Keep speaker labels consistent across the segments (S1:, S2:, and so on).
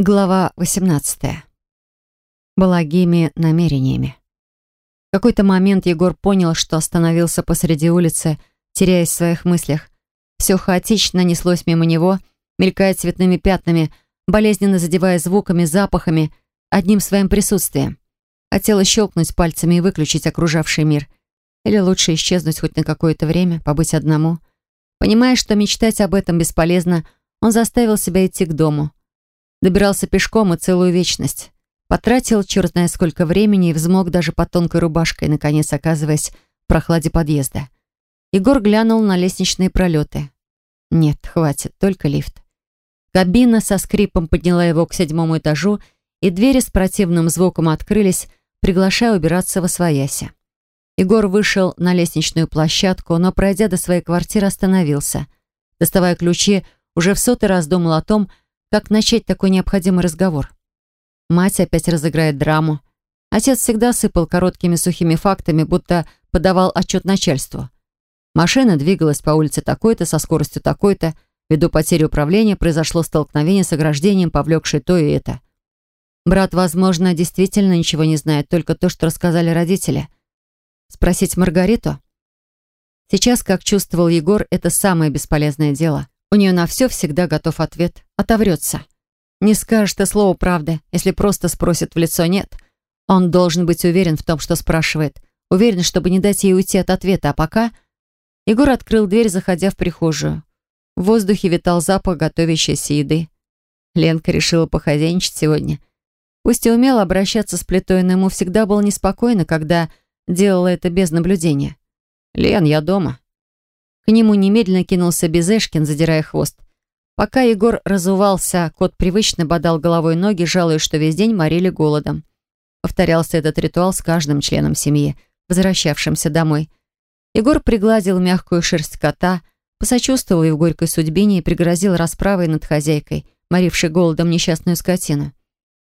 S1: Глава 18. Благими намерениями. В какой-то момент Егор понял, что остановился посреди улицы, теряясь в своих мыслях. Все хаотично неслось мимо него, мелькая цветными пятнами, болезненно задевая звуками, запахами, одним своим присутствием. Хотелось щелкнуть пальцами и выключить окружавший мир. Или лучше исчезнуть хоть на какое-то время, побыть одному. Понимая, что мечтать об этом бесполезно, он заставил себя идти к дому. Добирался пешком и целую вечность. Потратил черт знает сколько времени и взмок даже под тонкой рубашкой, наконец оказываясь в прохладе подъезда. Егор глянул на лестничные пролеты. Нет, хватит, только лифт. Кабина со скрипом подняла его к седьмому этажу, и двери с противным звуком открылись, приглашая убираться во свояси. Егор вышел на лестничную площадку, но, пройдя до своей квартиры, остановился. Доставая ключи, уже в сотый раз думал о том, как начать такой необходимый разговор? Мать опять разыграет драму. Отец всегда сыпал короткими сухими фактами, будто подавал отчет начальству. Машина двигалась по улице такой-то, со скоростью такой-то. Ввиду потери управления произошло столкновение с ограждением, повлекшее то и это. Брат, возможно, действительно ничего не знает, только то, что рассказали родители. Спросить Маргариту? Сейчас, как чувствовал Егор, это самое бесполезное дело. У нее на все всегда готов ответ. Отоврется. Не скажет и слова правды, если просто спросит в лицо «нет». Он должен быть уверен в том, что спрашивает. Уверен, чтобы не дать ей уйти от ответа. А пока... Егор открыл дверь, заходя в прихожую. В воздухе витал запах готовящейся еды. Ленка решила похозяйничать сегодня. Пусть и умела обращаться с плитой, но ему всегда было неспокойно, когда делала это без наблюдения. «Лен, я дома», к нему немедленно кинулся Безешкин, задирая хвост. Пока Егор разувался, кот привычно бодал головой ноги, жалуясь, что весь день морили голодом. Повторялся этот ритуал с каждым членом семьи, возвращавшимся домой. Егор пригладил мягкую шерсть кота, посочувствовал его горькой судьбине и пригрозил расправой над хозяйкой, морившей голодом несчастную скотину.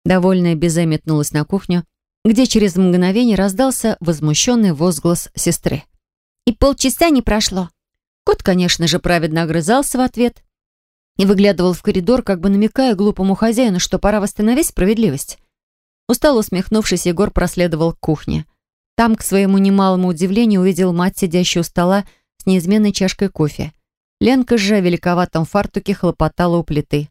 S1: Довольная Безе метнулась на кухню, где через мгновение раздался возмущенный возглас сестры.
S2: «И полчаса не прошло.
S1: Кот, конечно же, праведно огрызался в ответ и выглядывал в коридор, как бы намекая глупому хозяину, что пора восстановить справедливость. Устало усмехнувшись, Егор проследовал к кухне. Там, к своему немалому удивлению, увидел мать, сидящую у стола с неизменной чашкой кофе. Ленка же в великоватом фартуке хлопотала у плиты.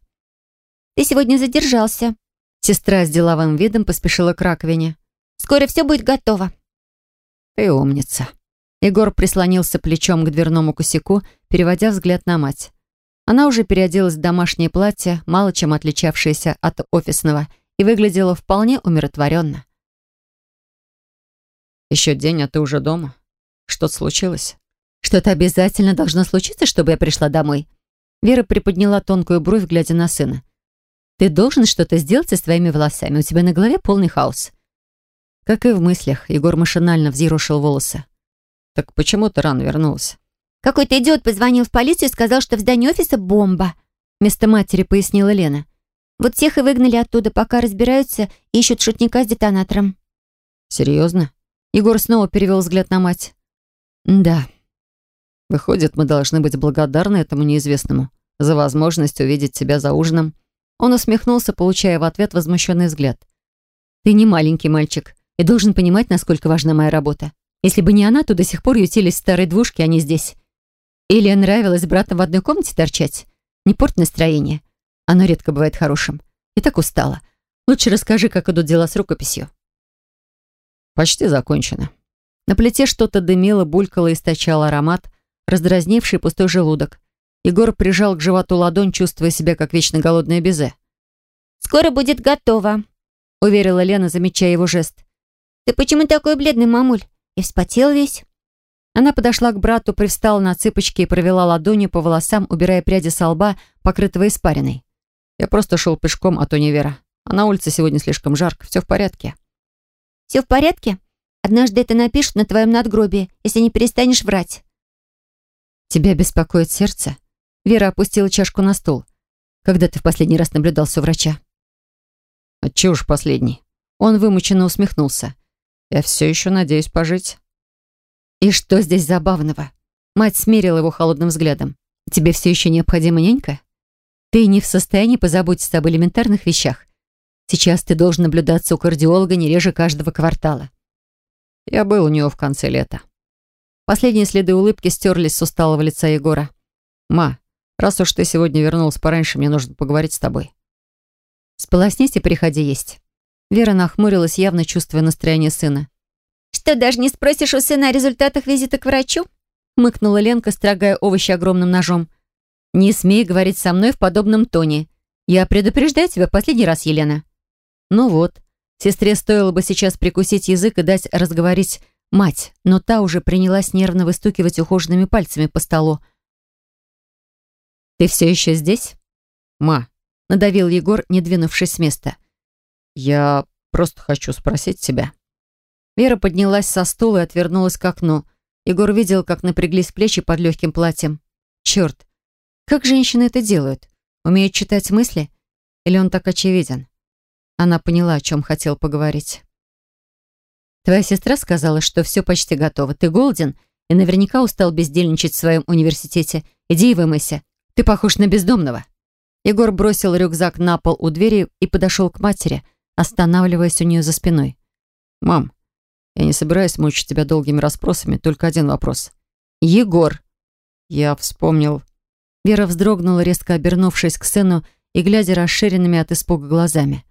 S2: «Ты сегодня задержался».
S1: Сестра с деловым видом поспешила к раковине.
S2: «Скоро все будет готово».
S1: «Ты умница», Егор прислонился плечом к дверному косяку, переводя взгляд на мать. Она уже переоделась в домашнее платье, мало чем отличавшееся от офисного, и выглядела вполне умиротворенно. «Еще день, а ты уже дома. Что-то случилось?» «Что-то обязательно должно случиться, чтобы я пришла домой». Вера приподняла тонкую бровь, глядя на сына. «Ты должен что-то сделать со своими волосами. У тебя на голове полный хаос». Как и в мыслях, Егор машинально взъерошил волосы. «Так почему ты рано вернулась?»
S2: «Какой-то идиот позвонил в полицию и сказал, что в здании офиса бомба», вместо матери пояснила Лена. «Вот всех и выгнали оттуда, пока разбираются и ищут шутника с детонатором».
S1: «Серьезно?» Егор снова перевел взгляд на мать. «Да. Выходит, мы должны быть благодарны этому неизвестному за возможность увидеть тебя за ужином». Он усмехнулся, получая в ответ возмущенный взгляд. «Ты не маленький мальчик и должен понимать, насколько важна моя работа. Если бы не она, то до сих пор ютились в старой двушке, а не здесь. Или нравилось братом в одной комнате торчать. Не порт настроение. Оно редко бывает хорошим. И так устала. Лучше расскажи, как идут дела с рукописью. Почти закончено. На плите что-то дымило, булькало и источало аромат, раздразнивший пустой желудок. Егор прижал к животу ладонь, чувствуя себя как вечно голодное безе.
S2: «Скоро будет готово», — уверила Лена, замечая его жест. «Ты почему такой бледный, мамуль? И вспотел весь.
S1: Она подошла к брату, привстала на цыпочки и провела ладонью по волосам, убирая пряди со лба, покрытого испариной. Я просто шел пешком от универа. А на улице сегодня слишком жарко. Все в порядке.
S2: Все в порядке? Однажды это напишут на твоем надгробии, если не перестанешь врать.
S1: Тебя беспокоит сердце? Вера опустила чашку на стол. Когда ты в последний раз наблюдался у врача? Отчего ж последний? Он вымученно усмехнулся. Я все еще надеюсь пожить». «И что здесь забавного?» Мать смерила его холодным взглядом. «Тебе все еще необходима нянька? Ты не в состоянии позаботиться об элементарных вещах. Сейчас ты должен наблюдаться у кардиолога не реже каждого квартала. Я был у него в конце лета. Последние следы улыбки стерлись с усталого лица Егора. «Ма, раз уж ты сегодня вернулась пораньше, мне нужно поговорить с тобой». «Сполоснись и приходи есть». Вера нахмурилась, явно чувствуя настроение сына.
S2: «Что, даже не спросишь у сына о результатах визита к врачу?»
S1: Мыкнула Ленка, строгая овощи огромным ножом. «Не смей говорить со мной в подобном тоне. Я предупреждаю тебя последний раз, Елена». Ну вот, сестре стоило бы сейчас прикусить язык и дать разговорить мать, но та уже принялась нервно выстукивать ухоженными пальцами по столу. «Ты все еще здесь?» «Ма», — надавил Егор, не двинувшись с места. «Я просто хочу спросить тебя». Вера поднялась со стула и отвернулась к окну. Егор видел, как напряглись плечи под легким платьем. Черт, как женщины это делают? Умеют читать мысли? Или он так очевиден? Она поняла, о чем хотел поговорить. Твоя сестра сказала, что все почти готово. Ты голоден и наверняка устал бездельничать в своем университете. Иди и вымойся. Ты похож на бездомного». Егор бросил рюкзак на пол у двери и подошел к матери, останавливаясь у нее за спиной. «Мам, я не собираюсь мучить тебя долгими расспросами, только один вопрос. Егор!» Я вспомнил... Вера вздрогнула, резко обернувшись к сыну и глядя расширенными от испуга глазами.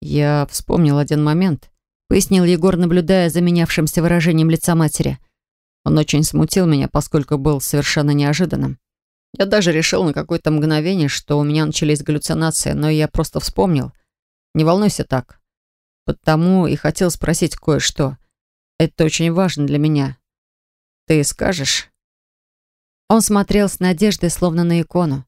S1: Я вспомнил один момент пояснил Егор, наблюдая за менявшимся выражением лица матери. Он очень смутил меня, поскольку был совершенно неожиданным. Я даже решил на какое-то мгновение, что у меня начались галлюцинации, но я просто вспомнил. Не волнуйся так. Потому и хотел спросить кое-что. Это очень важно для меня. Ты скажешь? Он смотрел с надеждой, словно на икону.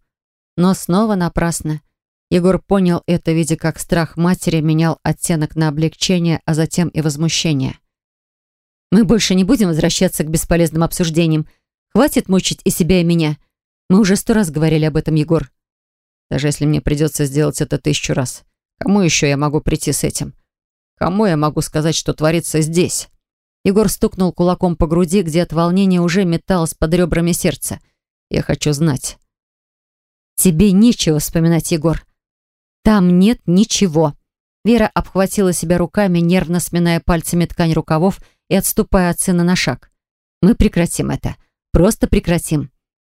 S1: Но снова напрасно. Егор понял это, видя, как страх матери менял оттенок на облегчение, а затем и возмущение. «Мы больше не будем возвращаться к бесполезным обсуждениям. Хватит мучить и себя, и меня. Мы уже сто раз говорили об этом, Егор. Даже если мне придется сделать это тысячу раз, кому еще я могу прийти с этим? Кому я могу сказать, что творится здесь?» Егор стукнул кулаком по груди, где от волнения уже металось под ребрами сердца. «Я хочу знать». «Тебе нечего вспоминать, Егор. Там нет ничего. Вера обхватила себя руками, нервно сминая пальцами ткань рукавов и отступая от сына на шаг. Мы прекратим это. Просто прекратим.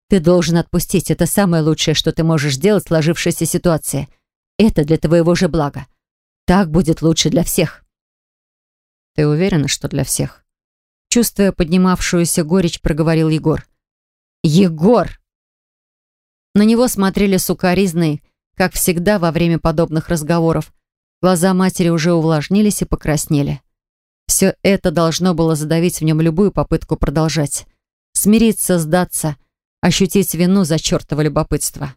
S1: Ты должен отпустить. Это самое лучшее, что ты можешь сделать в сложившейся ситуации. Это для твоего же блага. Так будет лучше для всех. Ты уверена, что для всех? Чувствуя поднимавшуюся горечь, проговорил Егор. Егор! На него смотрели сукоризной, как всегда во время подобных разговоров, глаза матери уже увлажнились и покраснели. Все это должно было задавить в нем любую попытку продолжать. Смириться, сдаться, ощутить вину за чертово любопытство.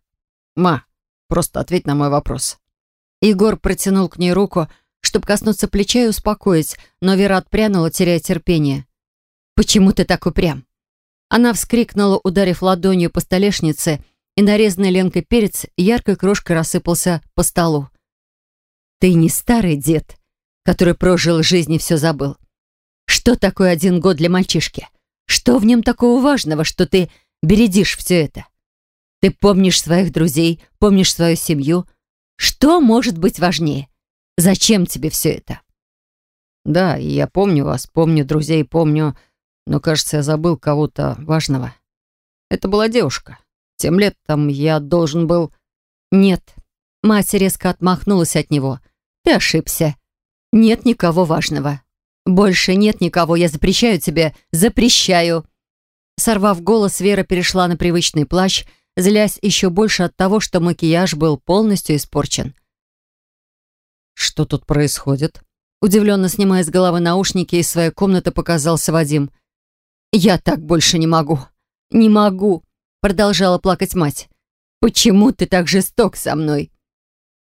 S1: «Ма, просто ответь на мой вопрос». Егор протянул к ней руку, чтобы коснуться плеча и успокоить, но Вера отпрянула, теряя терпение. «Почему ты так упрям?» Она вскрикнула, ударив ладонью по столешнице, и нарезанный Ленкой перец яркой крошкой рассыпался по столу. «Ты не старый дед, который прожил жизнь и все забыл. Что такое один год для мальчишки? Что в нем такого важного, что ты бередишь все это? Ты помнишь своих друзей, помнишь свою семью. Что может быть важнее? Зачем тебе все это?» «Да, я помню вас, помню друзей, помню, но, кажется, я забыл кого-то важного. Это была девушка». Тем летом я должен был...» «Нет». Мать резко отмахнулась от него. «Ты ошибся. Нет никого важного. Больше нет никого. Я запрещаю тебе. Запрещаю». Сорвав голос, Вера перешла на привычный плащ, злясь еще больше от того, что макияж был полностью испорчен. «Что тут происходит?» Удивленно снимая с головы наушники, из своей комнаты показался Вадим. «Я так больше не могу. Не могу продолжала плакать мать. «Почему ты так жесток со мной?»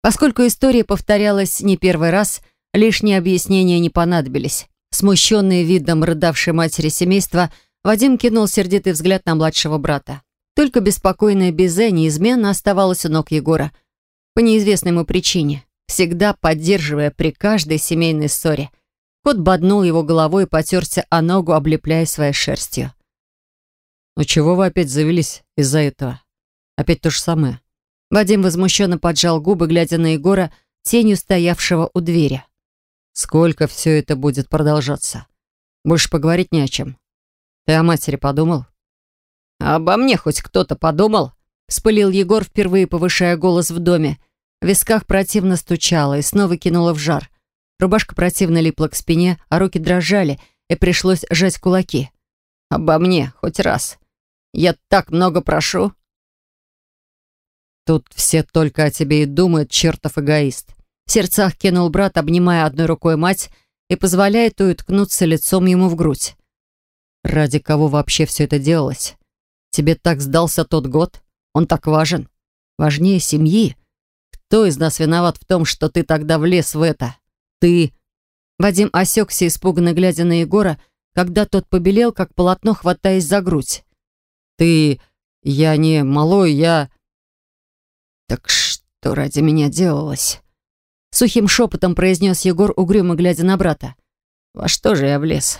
S1: Поскольку история повторялась не первый раз, лишние объяснения не понадобились. Смущенный видом рыдавшей матери семейства, Вадим кинул сердитый взгляд на младшего брата. Только беспокойная Безе неизменно оставалась у ног Егора. По неизвестной ему причине, всегда поддерживая при каждой семейной ссоре. Кот боднул его головой и потерся о ногу, облепляя своей шерстью. «Ну чего вы опять завелись из-за этого? Опять то же самое?» Вадим возмущенно поджал губы, глядя на Егора тенью стоявшего у двери. «Сколько все это будет продолжаться? Больше поговорить не о чем. Ты о матери подумал?» «Обо мне хоть кто-то подумал?» Вспылил Егор, впервые повышая голос в доме. В висках противно стучало и снова кинуло в жар. Рубашка противно липла к спине, а руки дрожали, и пришлось сжать кулаки. «Обо мне хоть раз. Я так много прошу». Тут все только о тебе и думают, чертов эгоист. В сердцах кинул брат, обнимая одной рукой мать и позволяя той уткнуться лицом ему в грудь. Ради кого вообще все это делалось? Тебе так сдался тот год? Он так важен? Важнее семьи? Кто из нас виноват в том, что ты тогда влез в это? Ты...» Вадим осекся, испуганно глядя на Егора, когда тот побелел, как полотно, хватаясь за грудь. «Ты... я не малой, я...» «Так что ради меня делалось?» Сухим шепотом произнес Егор, угрюмо глядя на брата. «Во что же я влез?»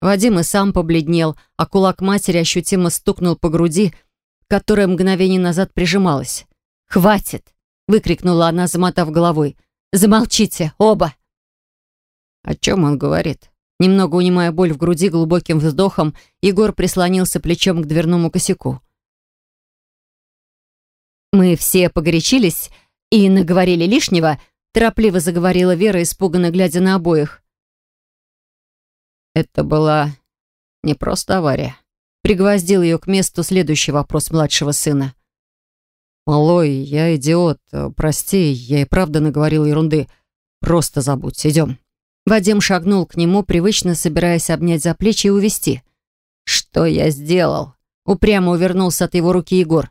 S1: Вадим и сам побледнел, а кулак матери ощутимо стукнул по груди, которая мгновение назад прижималась. «Хватит!» — выкрикнула она, замотав головой. «Замолчите, оба!» О чем он говорит? Немного унимая боль в груди глубоким вздохом, Егор прислонился плечом к дверному косяку. «Мы все погорячились и наговорили лишнего», торопливо заговорила Вера, испуганно глядя на обоих. Это была не просто авария. Пригвоздил ее к месту следующий вопрос младшего сына. «Малой, я идиот. Прости, я и правда наговорил ерунды. Просто забудь, идем». Вадим шагнул к нему, привычно собираясь обнять за плечи и увести. «Что я сделал?» Упрямо увернулся от его руки Егор.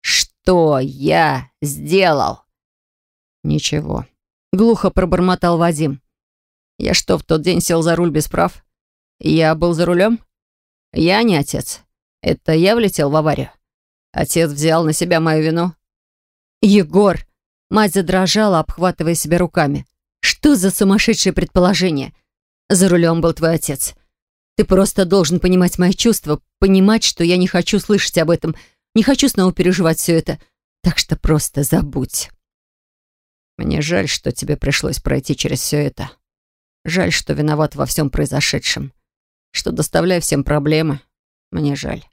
S1: «Что я сделал?» «Ничего», — глухо пробормотал Вадим. «Я что, в тот день сел за руль без прав? Я был за рулем? Я не отец. Это я влетел в аварию. Отец взял на себя мою вину. Егор! Мать задрожала, обхватывая себя руками. Что за сумасшедшее предположение? За рулем был твой отец. Ты просто должен понимать мои чувства, понимать, что я не хочу слышать об этом, не хочу снова переживать все это. Так что просто забудь. Мне жаль, что тебе пришлось пройти через все это. Жаль, что виноват во всем произошедшем. Что доставляю всем проблемы. Мне жаль.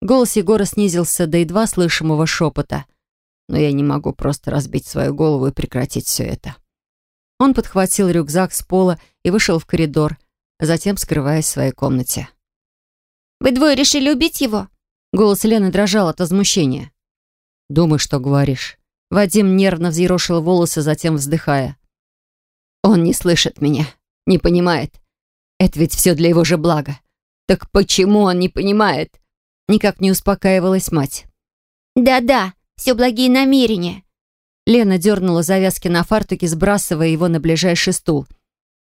S1: Голос Егора снизился до едва слышимого шепота. Но я не могу просто разбить свою голову и прекратить все это. Он подхватил рюкзак с пола и вышел в коридор, затем скрываясь в своей комнате.
S2: «Вы двое решили убить его?»
S1: Голос Лены дрожал от возмущения. «Думай, что говоришь». Вадим нервно взъерошил волосы, затем вздыхая. «Он не слышит меня, не понимает. Это ведь все для его же блага. Так почему он не понимает?» Никак не успокаивалась мать.
S2: «Да-да, все благие намерения».
S1: Лена дернула завязки на фартуке, сбрасывая его на ближайший стул.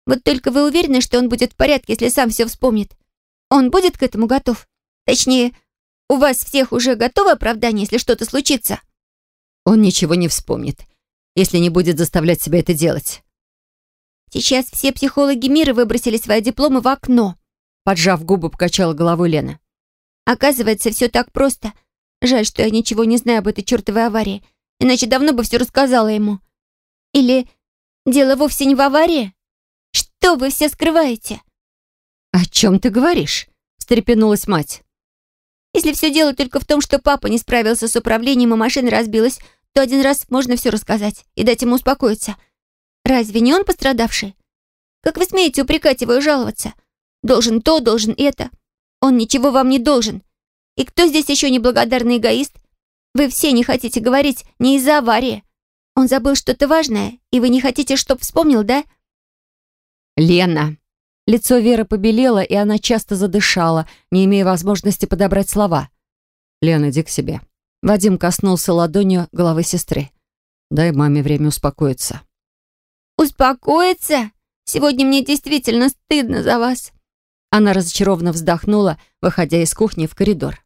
S2: «Вот только вы уверены, что он будет в порядке, если сам все вспомнит? Он будет к этому готов? Точнее, у вас всех уже готово оправдание, если что-то случится?»
S1: «Он ничего не вспомнит, если не будет заставлять себя это делать».
S2: «Сейчас все психологи мира выбросили свои дипломы в окно»,
S1: поджав губы, покачала головой Лена.
S2: Оказывается, все так просто. Жаль, что я ничего не знаю об этой чертовой аварии, иначе давно бы все рассказала ему. Или дело вовсе не в аварии? Что вы все скрываете?
S1: «О чем ты говоришь?» — встрепенулась мать.
S2: «Если все дело только в том, что папа не справился с управлением, и машина разбилась, то один раз можно все рассказать и дать ему успокоиться. Разве не он пострадавший? Как вы смеете упрекать его и жаловаться? Должен то, должен это. Он ничего вам не должен. И кто здесь еще неблагодарный эгоист? Вы все не хотите говорить не из-за аварии. Он забыл что-то важное, и вы не хотите, чтоб вспомнил, да?
S1: Лена. Лицо Веры побелело, и она часто задышала, не имея возможности подобрать слова. Лена, иди к себе. Вадим коснулся ладонью головы сестры. Дай маме время успокоиться.
S2: Успокоиться? Сегодня мне действительно стыдно за вас.
S1: Она разочарованно вздохнула, выходя из кухни в коридор.